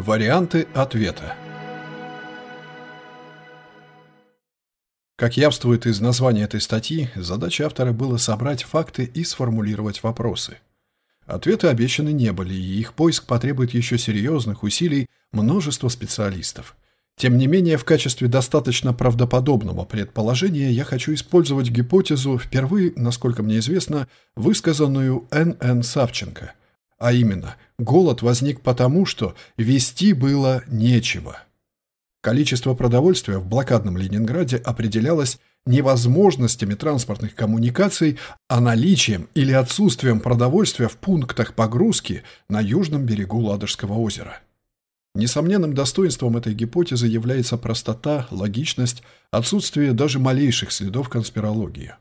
Варианты ответа Как явствует из названия этой статьи, задача автора была собрать факты и сформулировать вопросы. Ответы обещаны не были, и их поиск потребует еще серьезных усилий множества специалистов. Тем не менее, в качестве достаточно правдоподобного предположения я хочу использовать гипотезу, впервые, насколько мне известно, высказанную Н.Н. Савченко. А именно, голод возник потому, что вести было нечего. Количество продовольствия в блокадном Ленинграде определялось невозможностями транспортных коммуникаций, а наличием или отсутствием продовольствия в пунктах погрузки на южном берегу Ладожского озера. Несомненным достоинством этой гипотезы является простота, логичность, отсутствие даже малейших следов конспирологии.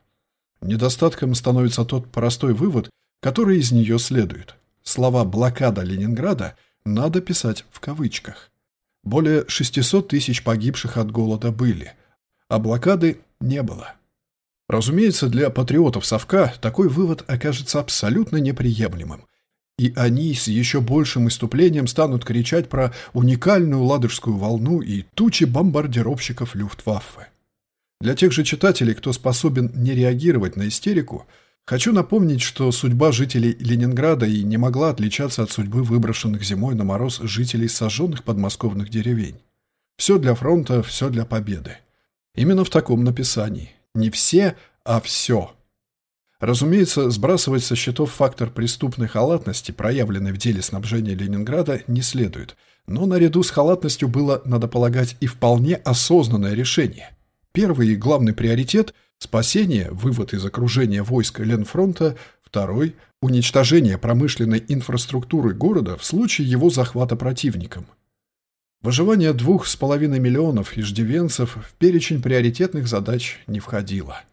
Недостатком становится тот простой вывод, который из нее следует. Слова «блокада Ленинграда» надо писать в кавычках. Более 600 тысяч погибших от голода были, а блокады не было. Разумеется, для патриотов Совка такой вывод окажется абсолютно неприемлемым, и они с еще большим иступлением станут кричать про уникальную ладожскую волну и тучи бомбардировщиков Люфтваффе. Для тех же читателей, кто способен не реагировать на истерику, хочу напомнить, что судьба жителей Ленинграда и не могла отличаться от судьбы выброшенных зимой на мороз жителей сожженных подмосковных деревень. Все для фронта, все для победы. Именно в таком написании. Не все, а все – Разумеется, сбрасывать со счетов фактор преступной халатности, проявленной в деле снабжения Ленинграда, не следует. Но наряду с халатностью было, надо полагать, и вполне осознанное решение. Первый и главный приоритет – спасение, вывод из окружения войск Ленфронта, второй – уничтожение промышленной инфраструктуры города в случае его захвата противником. Выживание двух с половиной миллионов иждивенцев в перечень приоритетных задач не входило –